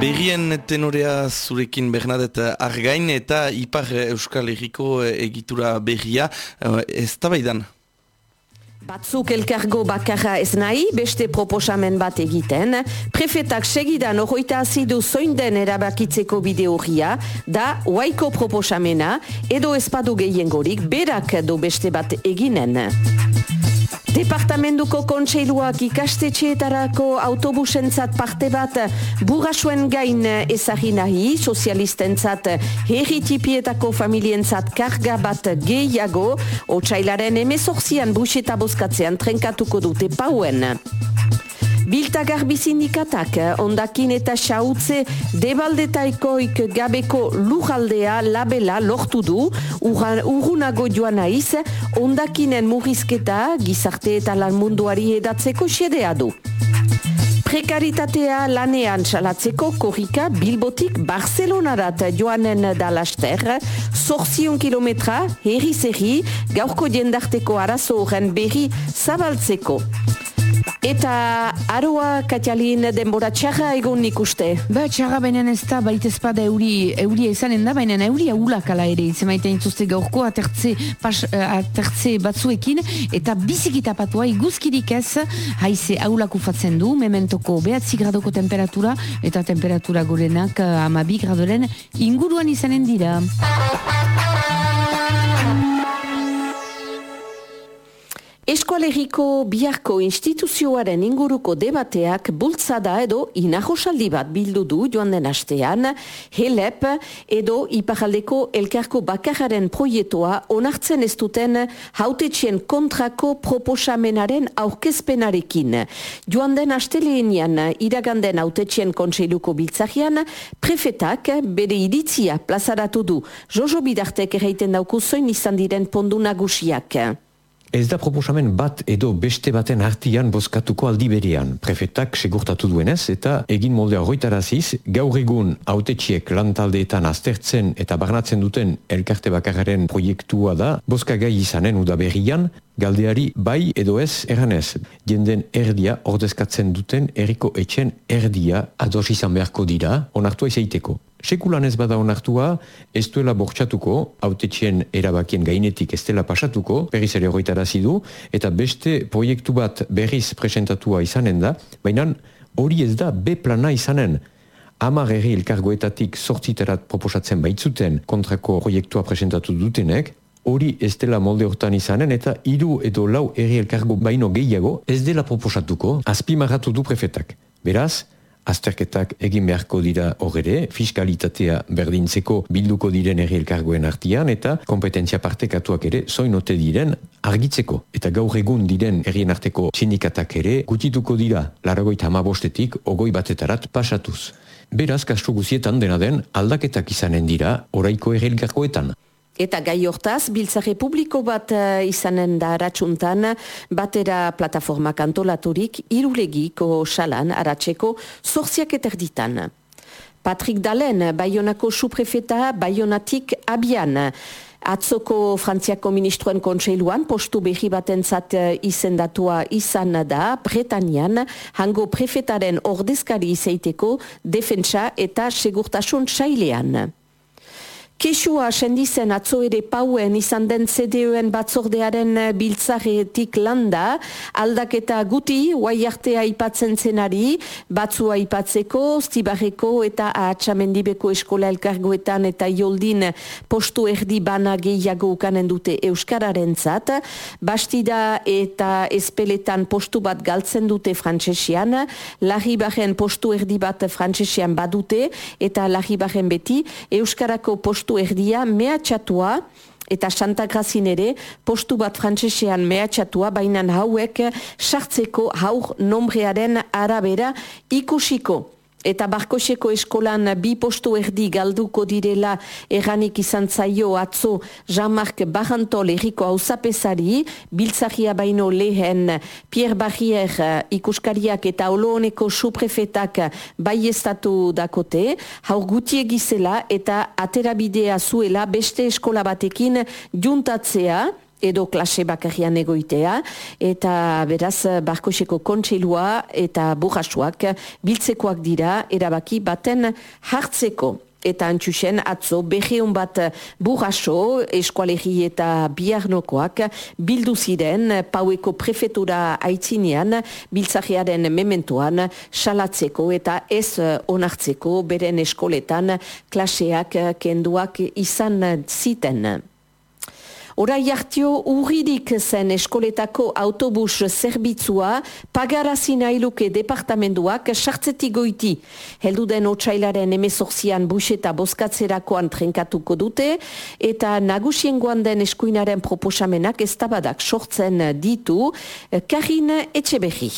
Berrien tenorea zurekin Bernadette Argain eta Ipar Euskal Herriko egitura berria. Ez tabaidan? Batzuk elkargo bakarra ez nahi, beste proposamen bat egiten. Prefetak segidan horreita azidu zoinden erabakitzeko bide horria, da waiko proposamena, edo espadu gehiengorik berak do beste bat eginen. Departamentuko kontseiluak ikastetxeetarako autobusentzat parte bat burrasuen gain ezagin nahi, sozialistentzat herritipietako familientzat karga bat gehiago, otxailaren emezorzian buseta boskatzean trenkatuko dute pauen. Bilta garbi sindikatak, ondakin eta xautze debaldetaikoik gabeko lujaldea labela lortu du, urgunago joan naiz, ondakinen murrizketa gizarte eta lan munduari edatzeko xedea du. Prekaritatea lanean salatzeko korrika Bilbotik Barcelonarat joanen da laster, zorzion kilometra, herri zerri, gaurko jendarteko arazo horren berri zabaltzeko. Eta aroa katialin denbora txarra egon ikuste? Ba, txarra baina ez da, baita ezpada euri, euri ezanen da, baina euri aulak ala ere, izemaiten ituzte gaurko atertze, pas, uh, atertze batzuekin, eta bizikita patua iguzkirik ez, haize aulak ufatzen du, mementoko behatzi gradoko temperatura, eta temperatura gorenak uh, amabi gradoren inguruan izanen dira. Eskualeriko biharko instituzioaren inguruko debateak bultzada edo inahosaldi bat bildu du joan den astean, HELEP edo Iparaldeko elkarko bakararen proietoa onartzen ez duten hautetxien kontrako proposamenaren aurkezpenarekin. Joan den asteleenian iraganden hautetxien kontseiluko biltzahian, prefetak bere iritzia plazaratu du. Jojo bidartek erraiten dauku zoin izan diren pondu nagusiak. Ez da proposamen bat edo beste baten artian bozkatuko aldi berean. Prefetak segurtatu duenez eta egin moldea horretaraziz, gaur egun autetxiek lantaldeetan aztertzen eta barnatzen duten elkarte bakararen proiektua da, bozka gai izanen udaberrian, galdeari bai edo ez eranez. Jenden erdia ordezkatzen duten eriko etxen erdia ados izan beharko dira, onartua izaiteko. Sekulan ez bada onartua, ez duela bortxatuko, autetxien erabakien gainetik ez dela pasatuko, berriz ere horretara zidu, eta beste proiektu bat berriz presentatua izanen da, baina hori ez da B plana izanen. Amar erri elkargoetatik sortziterat proposatzen baitzuten kontrako proiektua presentatu dutenek, hori ez dela molde hortan izanen, eta hiru edo lau erri elkargo baino gehiago ez dela proposatuko, azpimarratu du prefetak. Beraz, azterketak egin beharko dira horre, fiskalitatea berdintzeko bilduko diren erri elkargoen artian eta kompetentzia partekatuak ere zoinote diren argitzeko. Eta gaur egun diren errien arteko sindikatak ere gutituko dira laragoita hamabostetik ogoi batetarat pasatuz. Beraz, kastu guzietan dena den aldaketak izanen dira oraiko erri elkargoetan. Eta gai hortaz, biltzare publiko bat uh, izanen da aratsuntan, batera plataformak antolaturik irulegiko salan aratzeko zorziak eterditan. Patrick Dalen, Bayonako suprefeta, Bayonatik abian. Atzoko Frantziako ministroen kontseiluan postu behi batentzat eh, izendatua izan da Bretanian hango prefetaren ordezkari izaiteko defentsa eta segurtasun sailean. Kesua sendizen atzo ere pauen izan den CDUen batzordearen eh, biltzaretik landa, aldaketa guti, guai artea ipatzen zenari, batzua ipatzeko, stibarreko eta ahatsamendibeko eskola elkargoetan eta joldin postu erdi bana gehiago ukanen dute Euskararen zat, bastida eta espeletan postu bat galtzen dute frantsesian, larri postu erdi bat frantsesian badute, eta larri beti Euskarako postu postu erdia mehatxatua eta Santa Grazin ere postu bat frantsesean mehatxatua baina hauek sartzeko haur nombrearen arabera ikusiko. Eta Barkoseko eskolan bi postu erdi galduko direla erranik izan zaio atzo Jean-Marc Barantol erriko hausapesari, biltzaria baino lehen. Pierre Barrier eh, ikuskariak eta olooneko suprefetak bai estatu dakote, haur gutie gizela eta aterabidea zuela beste eskola batekin juntatzea, edo klase bakarrian egoitea, eta beraz barkoseko kontseilua eta burrasuak biltzekoak dira erabaki baten hartzeko eta antxusen atzo behion bat burraso eskualegi eta biarnokoak bildu ziren paueko prefetura aitzinean biltzajearen mementoan salatzeko eta ez onartzeko beren eskoletan klaseak kenduak izan ziten. Horai hartio urridik zen eskoletako autobus zerbitzua pagarazi nailuke departamenduak sartzetik goiti. Heldu den otxailaren emezorzian buseta boskatzerakoan trenkatuko dute eta nagusien den eskuinaren proposamenak ez sortzen ditu Karin Etxeberri.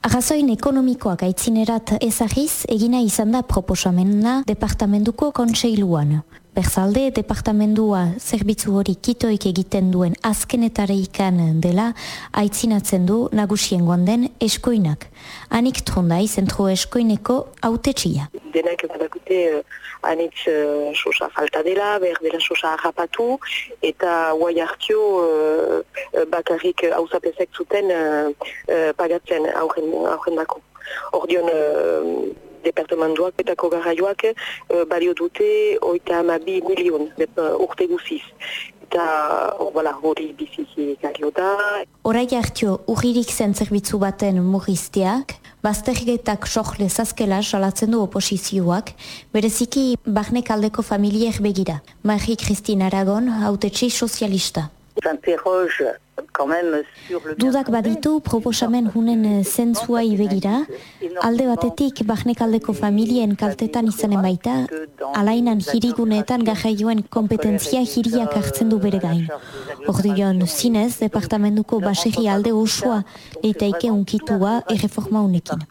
Arrazoin ekonomikoak aitzinerat ezagiz, egina izan da proposamena departamentuko kontseiluan. Berzalde, departamendua zerbitzu hori kitoik egiten duen azkenetareikan dela aitzinatzen du nagusien den eskoinak. Anik trondai zentro eskoineko autetxia. Denak badakute uh, anitz uh, sosa falta dela, behar dela sosa harrapatu, eta guai hartio uh, bakarrik hausapezek zuten uh, uh, pagatzen aurren, aurren dako. Ordion, departamentuak eta kogarraioak uh, balio dute oita amabi milion uh, urte guziz. Eta voilà, hori bizizi gario da. Horai hartio, urririk zen zerbitzu baten murrizteak, baztergetak sohle zazkela salatzen du oposizioak, bereziki barnek aldeko familiek begira. Marie Christine Aragon, autetxi sozialista. Dudak baditu proposamen hunen eh, zentzua ibegira, alde batetik bahnekaldeko familien kaltetan izanen baita, alainan hiriguneetan gajaioen kompetentzia hiriak hartzen du bere gain. Ordion, zinez, departamentuko baserri alde osoa eta unkitua erreforma unekin.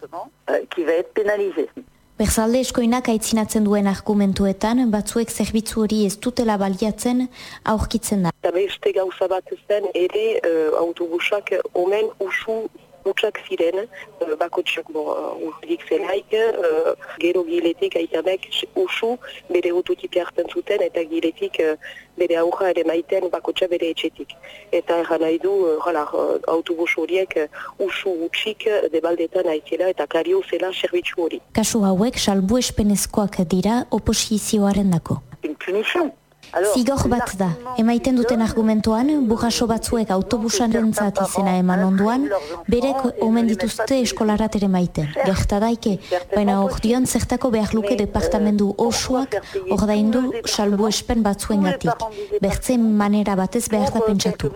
Berzalde eskoinak aitzinatzen duen argumentuetan, batzuek zerbitzu hori ez dutela baliatzen aurkitzen da. Eta beste gauza bat zen ere uh, autobusak omen usu utxak ziren, uh, bakotxak uh, urdik zelaik, uh, gero giletik aitamek usu bere ututik hartzen zuten eta giletik uh, bere aurra ere maiten bakotxa bere etxetik. Eta erran nahi du, uh, autobus horiek uh, usu utxik debaldetan aitela eta kario zela servitzu hori. Kasu hauek salbu espenezkoak dira oposizioaren dako. Zigor bat da, emaiten duten argumentuan, burraso batzuek autobusan rentzat izena eman onduan, berek omen dituzte eskolarat ere maiten. Gerta daike, baina ordion zertako behar luke departamendu osoak ordaindu salbu espen batzuen gatik. Bertzen manera batez behar da pentsatu.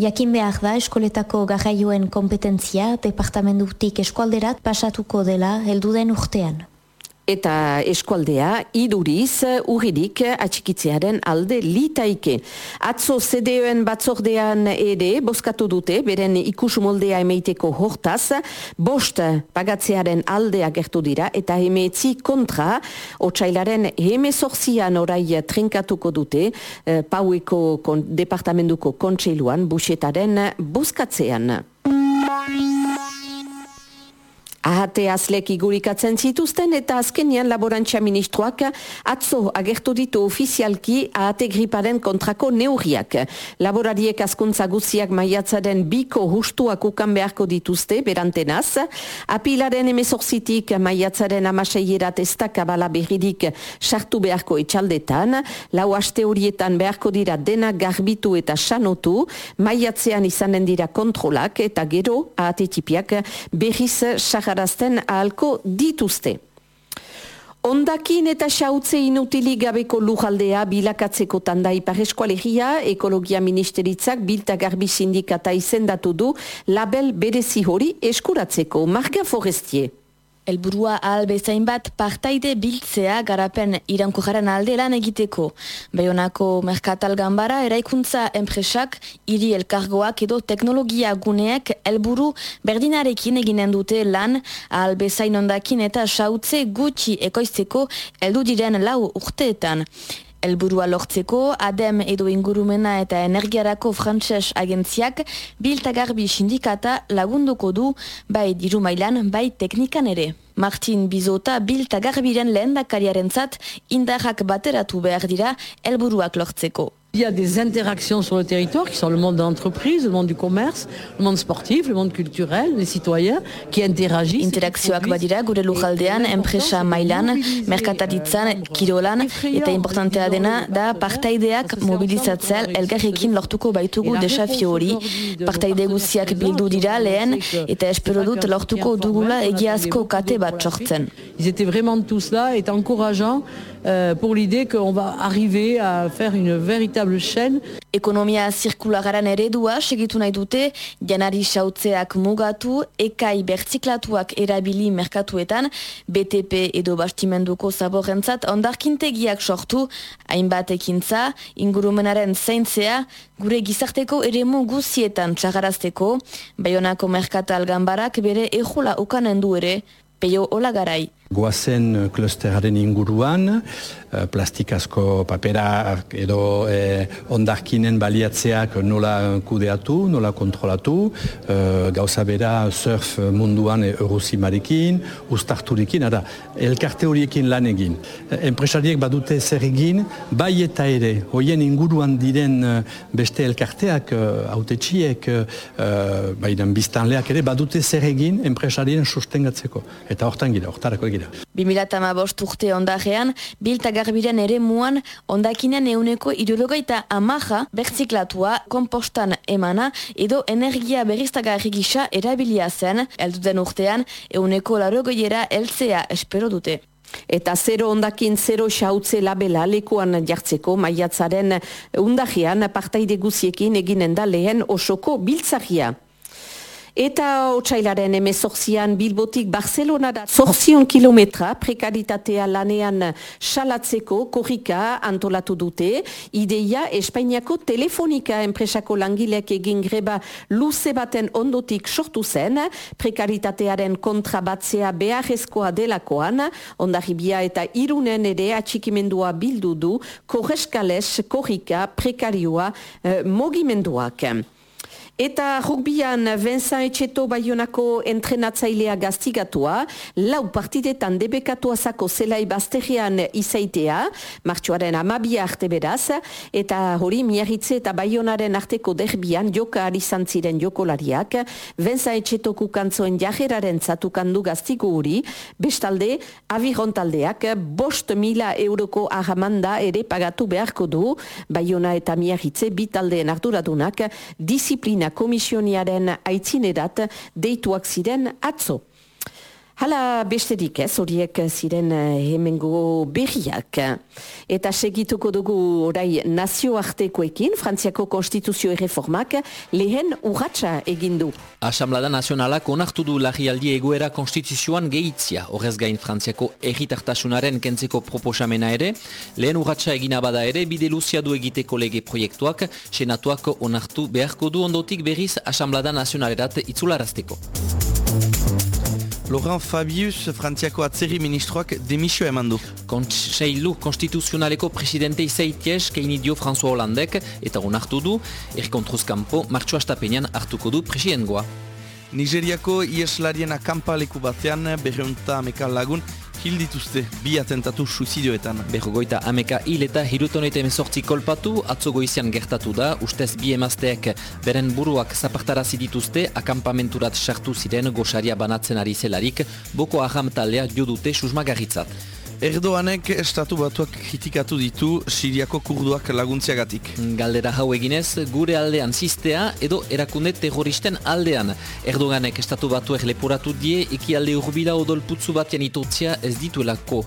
Jakin behar da eskoletako garraioen kompetentzia departamendutik eskualderat pasatuko dela helduden urtean eta eskualdea iduriz urridik atxikitzearen alde litaike. Atzo CDOen batzordean ere boskatu dute, beren ikus moldea emeiteko hortaz, bost pagatzearen aldea gertu dira, eta emeetzi kontra, otxailaren hemezorzian orai trinkatuko dute, eh, paueko kon, departamentuko kontseiluan busetaren boskatzean. Ahate azlek igurikatzen zituzten eta azkenian laborantza ministroak atzo agertu ditu ofizialki ahate griparen kontrako neurriak. Laborariek askuntza guziak maiatzaren biko hustuak ukan beharko dituzte berantenaz. Apilaren emezorzitik maiatzaren amaseierat ez kabala berridik sartu beharko etxaldetan. Lau aste horietan beharko dira dena garbitu eta sanotu. Maiatzean izanen dira kontrolak eta gero ahate tipiak berriz sagarazten ahalko dituzte. Ondakin eta xautze inutili gabeko lujaldea bilakatzeko tanda ipar eskualegia, ekologia ministeritzak bilta garbi sindikata izendatu du label berezi hori eskuratzeko. Marga Forestier. Elburua ahal bezain bat partaide biltzea garapen iranko jaren alde lan egiteko. Bayonako merkatal gambara eraikuntza enpresak, iri elkargoak edo teknologia guneek elburu berdinarekin eginen dute lan ahal bezain ondakin eta sautze gutxi ekoizteko eldu diren lau urteetan. Elburua lortzeko, ADEM edo ingurumena eta energiarako frantses agentziak biltagarbi sindikata lagunduko du bai diru mailan, bai teknikan ere. Martin Bizota biltagarbiren lehen dakariaren zat indarrak bateratu behar dira elburuak lortzeko. Il y a des interactions sur le territoire qui sont le monde de l'entreprise, le monde du commerce, le monde sportif, le monde culturel, les citoyens qui interagissent. Interakzioak badira gure lujaldean, enpresa mailan, merkataritzan, kirolan, eta importantea dena da partaideak mobilizatzea elgarrekin lortuko baitugu desafio hori. Partaide guziak bildu dira lehen, eta espero dut lortuko dugula egiazko kate bat sortzen. Ils étaient vraiment tous là et encourageants euh, pour l'idée qu'on va arriver à faire une véritable chaîne. Ekonomia zirkulagaran eredua segitu nahi dute, janari sautzeak mugatu, ekai bertziklatuak erabili merkatuetan, BTP edo bastimenduko zaborrentzat ondarkintegiak sortu, hainbat ekintza, ingurumenaren zaintzea, gure gizarteko ere guzietan txagarazteko, Bayonako merkatal gambarak bere ejula ukanen du ere, peio olagarai. Goazen klusteraren inguruan, Eh, plastikazko papera edo eh, ondarkinen baliatzeak nola kudeatu, nola kontrolatu, eh, gauza bera surf munduan eurosi marekin, ustarturikin, ara, elkarte horiekin lan egin. Enpresariek badute zer egin, bai eta ere, hoien inguruan diren beste elkarteak, autetxiek, baidan biztanleak ere, badute zer egin enpresarien sustengatzeko. Eta hortan gira, hortarako gira. 2008 urte ondarean, biltagar garbiren ere muan ondakinen euneko ideologaita amaja bertziklatua kompostan emana edo energia berriztagarri gisa erabilia zen, elduden urtean euneko larogoiera eltzea espero dute. Eta zero ondakin zero xautze labela lekuan jartzeko maiatzaren undagian partaide guziekin eginen da lehen osoko biltzagia. Eta otxailaren emezorzian Bilbotik Barcelona da zorzion kilometra prekaritatea lanean salatzeko korrika antolatu dute. Ideia Espainiako telefonika enpresako langileak egin greba luze baten ondotik sortu zen, prekaritatearen kontra batzea beharrezkoa delakoan, ondarribia eta irunen ere atxikimendua bildu du, korreskales korrika prekarioa eh, mogimenduak. Eta rugbian Vincent Etxeto Bayonako entrenatzailea gaztigatua, lau partidetan debekatua zako zelai bazterian izaitea, martxoaren amabia arte beraz, eta hori miarritze eta Bayonaren arteko derbian joka arizan ziren jokolariak, Vincent Etxeto kukantzoen jajeraren zatukandu gaztigo hori, bestalde, avirontaldeak bost mila euroko ahamanda ere pagatu beharko du, Bayona eta miarritze bitaldeen arduradunak disiplina komisioniaren aitzinerat deituak ziren atzo. Hala besterik ez, horiek ziren eh, hemengo berriak. Eta segituko dugu orai nazioartekoekin, Frantziako konstituzio erreformak lehen urratxa egindu. Asamblada nazionalak onartu du lagialdi egoera konstituzioan gehitzia. Horrez gain Frantziako erritartasunaren kentzeko proposamena ere, lehen urratxa egina bada ere, bide luzia du egiteko lege proiektuak, senatuak onartu beharko du ondotik berriz Asamblada nazionalerat itzularazteko. Laurent Fabius, Frantziako atzeri ministroak demisio eman du. Kontseilu konstituzionaleko presidente izaitiez keini dio François Hollandek eta onartu du, erkontruzkampo martxo astapenean hartuko du presidengoa. Nigeriako ieslarien akampaleku batean berreunta amekan lagun hil dituzte bi atentatu suizidioetan. Berrogoita ameka hil eta hirutonete emezortzi kolpatu, atzo goizian gertatu da, ustez bi emazteek beren buruak zapartarazi dituzte, akampamenturat sartu ziren goxaria banatzen ari zelarik, boko aham talea jodute susmagarritzat. Erdoanek estatu batuak kritikatu ditu Siriako kurduak laguntziagatik. Galdera hau eginez, gure aldean zistea edo erakunde terroristen aldean. Erdoganek estatu batuak leporatu die eki alde urbila odol putzu batean itotzia ez dituelako.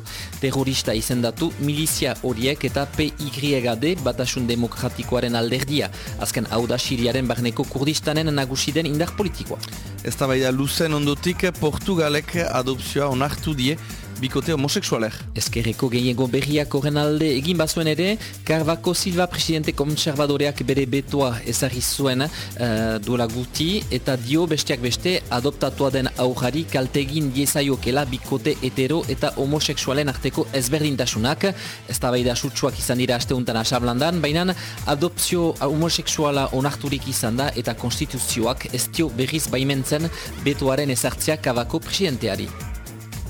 Terrorista izendatu milizia horiek eta PYD batasun demokratikoaren alderdia. Azken hau da Siriaren barneko kurdistanen nagusiden indar politikoa. Ez da luzen ondotik Portugalek adopzioa onartu die bikote homoseksualer. Ezkerreko gehiago berriak horren alde egin bazuen ere, Carvaco Silva presidente konservadoreak bere betoa ezagri zuen uh, duela guti, eta dio besteak beste adoptatua den aurrari kaltegin diezaiokela bikote hetero eta homoseksualen arteko ezberdintasunak. Ez da baida izan dira asteuntan asablandan, baina adopzio homoseksuala onarturik izan da eta konstituzioak ez dio berriz baimentzen betoaren ezartzea Carvaco presidenteari.